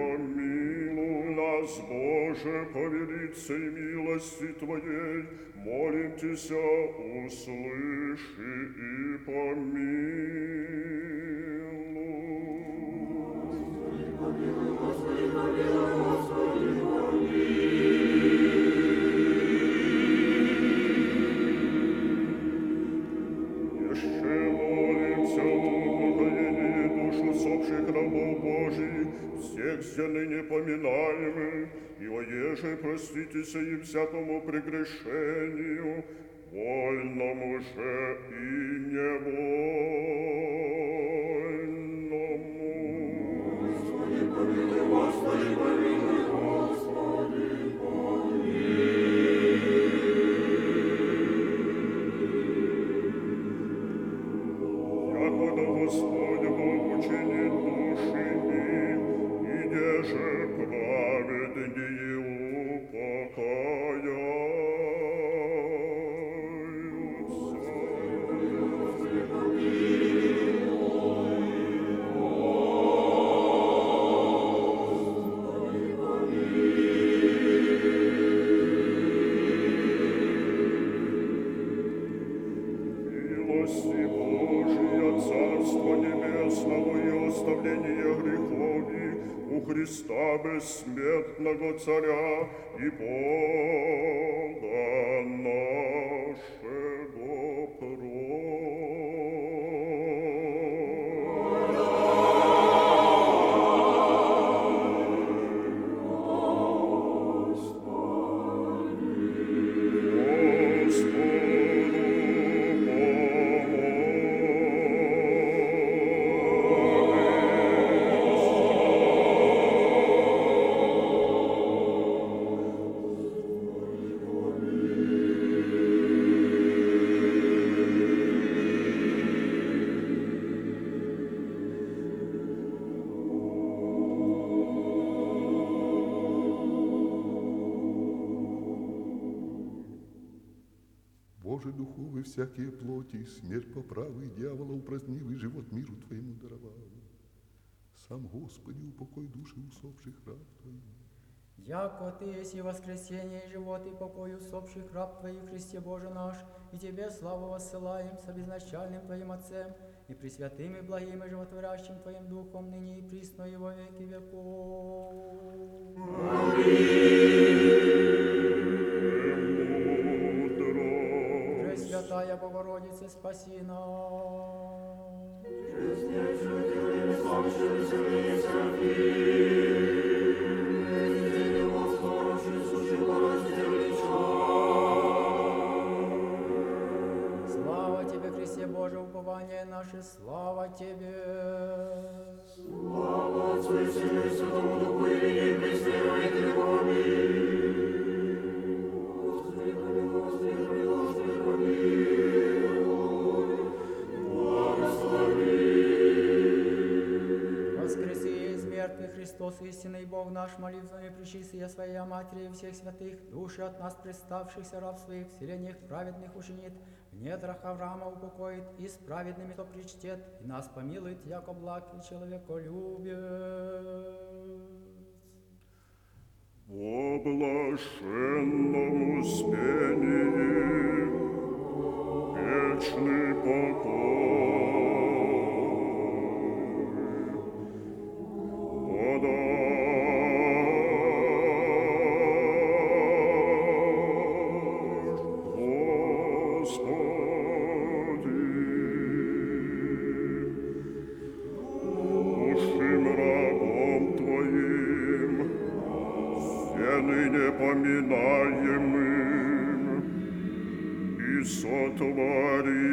помилуй нас, Боже, по велицей милости Твоей, молим Тися, услыши и помилуй. Все ныне поминаемых, и оеже проститеся им всякому прегрешению, вольному же и невольному. Якода Господь Бог учини Божия, Царство Небесного и оставление у Христа бессмертного Царя и Бога нашего Боже, духовы всякие плоти, смерть по правой дьявола упразднивый живот миру Твоему даровал. Сам Господи, упокой души усопших раб Твоих. Яко Ты есть и воскресение, и живот, и покой усопших раб Твоих, Христе Боже наш, и Тебе славу воссылаем с обезначальным Твоим Отцем, и пресвятым и благим и животворящим Твоим Духом, ныне и присно и во веки веков. Мудро. Пресвятая Богородице, спаси нас. Слава Тебе, Христе Боже, упование наше, слава Тебе. Воскреси Христос, истинный Бог наш, молитвами причистия Своя Матери и всех святых, души от нас представшихся раб своих, в селениях праведных учинит, в недрах Авраама упокоит, и с праведными то причтет, и нас помилует, яко благ и человеколюбец. О блаженном успении, вечный ныне поминаемым, и сотвори